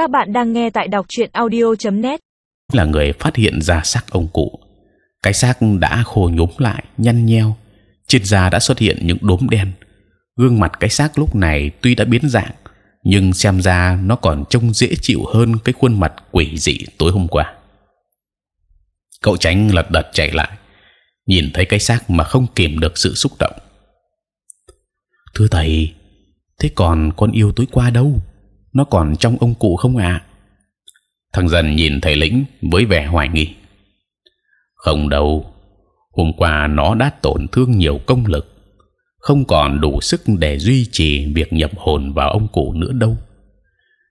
Các bạn đang nghe tại đọc truyện audio.net. là người phát hiện ra xác ông cụ. Cái xác đã khô nhúm lại, nhăn nheo, trên da đã xuất hiện những đốm đen. Gương mặt cái xác lúc này tuy đã biến dạng, nhưng xem ra nó còn trông dễ chịu hơn cái khuôn mặt quỷ dị tối hôm qua. Cậu tránh lật đật chạy lại, nhìn thấy cái xác mà không kìm được sự xúc động. Thưa thầy, thế còn con yêu tối qua đâu? Nó còn trong ông cụ không ạ? Thằng dần nhìn thầy lĩnh với vẻ hoài nghi. Không đâu, hôm qua nó đã tổn thương nhiều công lực, không còn đủ sức để duy trì việc nhập hồn vào ông cụ nữa đâu.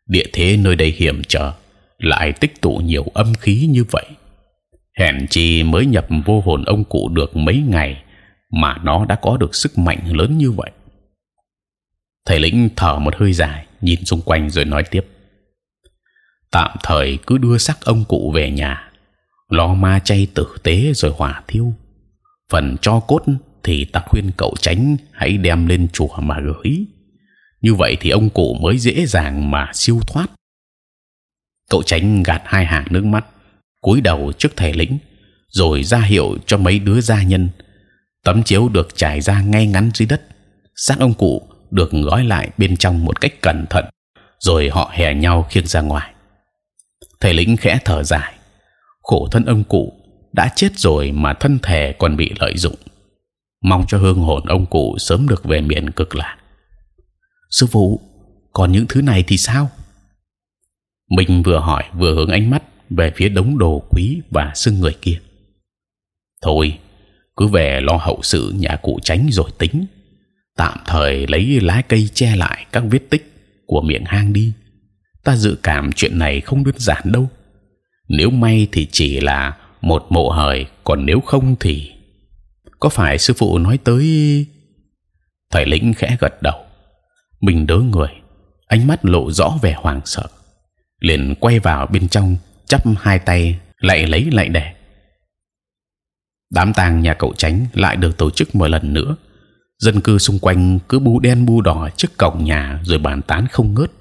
Địa thế nơi đây hiểm trở, lại tích tụ nhiều âm khí như vậy. Hèn chi mới nhập vô hồn ông cụ được mấy ngày mà nó đã có được sức mạnh lớn như vậy. Thầy lĩnh thở một hơi dài, nhìn xung quanh rồi nói tiếp: tạm thời cứ đưa xác ông cụ về nhà, lo ma chay tử tế rồi hỏa thiêu. Phần cho cốt thì ta khuyên cậu tránh hãy đem lên chùa mà gửi. Như vậy thì ông cụ mới dễ dàng mà siêu thoát. Cậu tránh gạt hai hàng nước mắt, cúi đầu trước thầy lĩnh, rồi ra hiệu cho mấy đứa gia nhân. Tấm chiếu được trải ra ngay ngắn dưới đất, xác ông cụ được gói lại bên trong một cách cẩn thận, rồi họ hè nhau khiêng ra ngoài. Thầy lĩnh khẽ thở dài, khổ thân ông cụ đã chết rồi mà thân thể còn bị lợi dụng. Mong cho hương hồn ông cụ sớm được về miền cực lạc. Sư phụ, còn những thứ này thì sao? Mình vừa hỏi vừa hướng ánh mắt về phía đống đồ quý và xương người kia. Thôi, cứ về lo hậu sự nhà cụ tránh rồi tính. Tạm thời lấy lá cây che lại các vết tích của miệng hang đi. Ta dự cảm chuyện này không đơn giản đâu. Nếu may thì chỉ là một mộ hời, còn nếu không thì có phải sư phụ nói tới? Thầy lĩnh khẽ gật đầu. Mình đớ người, ánh mắt lộ rõ vẻ hoảng sợ, liền quay vào bên trong, chắp hai tay lại lấy lại để. Đám tang nhà cậu tránh lại được tổ chức một lần nữa. Dân cư xung quanh cứ bu đen bu đỏ trước cổng nhà rồi bàn tán không ngớt.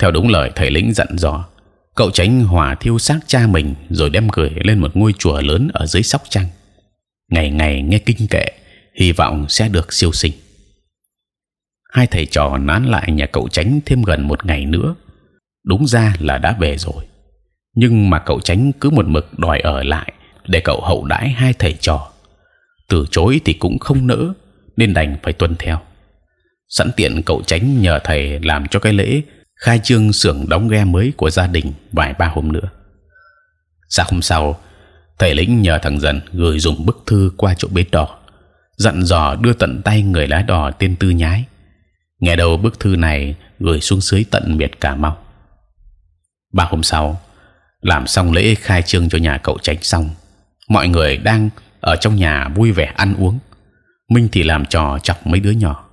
Theo đúng lời thầy lĩnh dặn dò, cậu tránh hỏa thiêu xác cha mình rồi đem gửi lên một ngôi chùa lớn ở dưới sóc trăng. Ngày ngày nghe kinh kệ, hy vọng sẽ được siêu sinh. Hai thầy trò nán lại nhà cậu tránh thêm gần một ngày nữa. Đúng ra là đã về rồi, nhưng mà cậu tránh cứ một mực đòi ở lại để cậu hậu đãi hai thầy trò. Từ chối thì cũng không nỡ, nên đành phải tuân theo. Sẵn tiện cậu tránh nhờ thầy làm cho cái lễ khai trương xưởng đóng ghe mới của gia đình vài ba hôm nữa. Sáng hôm sau, thầy lĩnh nhờ thằng dần gửi dùng bức thư qua chỗ bến đò dặn dò đưa tận tay người lái đò tên tư nhái. Nghe đầu bức thư này gửi xuống dưới tận miệt cà mau. Ba hôm sau, làm xong lễ khai trương cho nhà cậu tránh xong, mọi người đang ở trong nhà vui vẻ ăn uống. Minh thì làm trò chọc mấy đứa nhỏ.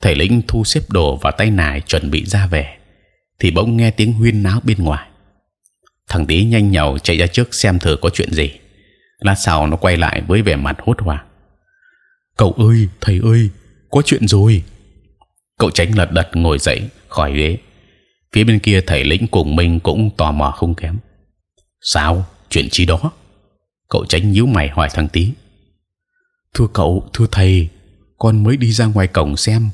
Thầy lĩnh thu xếp đồ vào tay nải chuẩn bị ra về thì bỗng nghe tiếng huyên náo bên ngoài. Thằng tí nhanh nhảu chạy ra trước xem thử có chuyện gì. Lát sau nó quay lại với vẻ mặt hốt hoảng. Cậu ơi, thầy ơi, có chuyện rồi. Cậu tránh lật đật ngồi dậy khỏi ghế. Phía bên kia thầy lĩnh cùng mình cũng tò mò không kém. Sao? Chuyện chi đó? Cậu tránh nhíu mày hỏi thằng tí. Thưa cậu, thưa thầy, con mới đi ra ngoài cổng xem.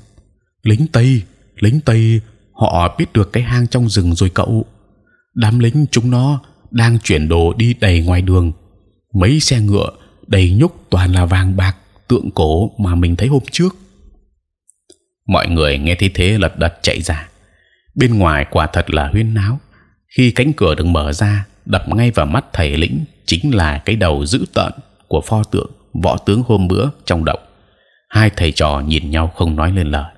Lính tây, lính tây họ biết được cái hang trong rừng rồi cậu. Đám lính chúng nó đang chuyển đồ đi đầy ngoài đường. Mấy xe ngựa đầy nhúc toàn là vàng bạc tượng cổ mà mình thấy hôm trước. Mọi người nghe thấy thế lật đật chạy ra. Bên ngoài quả thật là huyên náo. Khi cánh cửa được mở ra đập ngay vào mắt thầy lĩnh chính là cái đầu dữ tợn của pho tượng, võ tướng hôm bữa trong động. Hai thầy trò nhìn nhau không nói lên lời.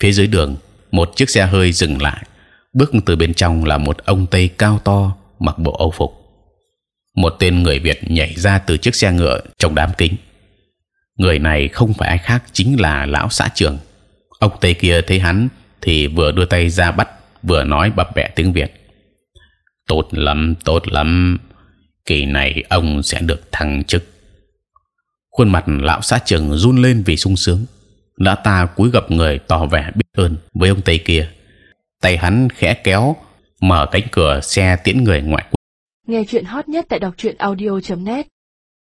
Phía dưới đường, một chiếc xe hơi dừng lại. Bước từ bên trong là một ông tây cao to, mặc bộ âu phục. Một tên người việt nhảy ra từ chiếc xe ngựa trong đám kính. Người này không phải ai khác chính là lão xã trưởng ông tây kia thấy hắn thì vừa đưa tay ra bắt, vừa nói bập bẹ tiếng việt. Tốt lắm tốt lắm kỳ này ông sẽ được thăng chức. Khuôn mặt lão xã trưởng run lên vì sung sướng. Lão ta cúi gập người tỏ vẻ biết ơn với ông tây kia. Tay hắn khẽ kéo, mở cánh cửa xe tiễn người ngoại quốc. Nghe chuyện hot nhất tại đọc truyện audio.net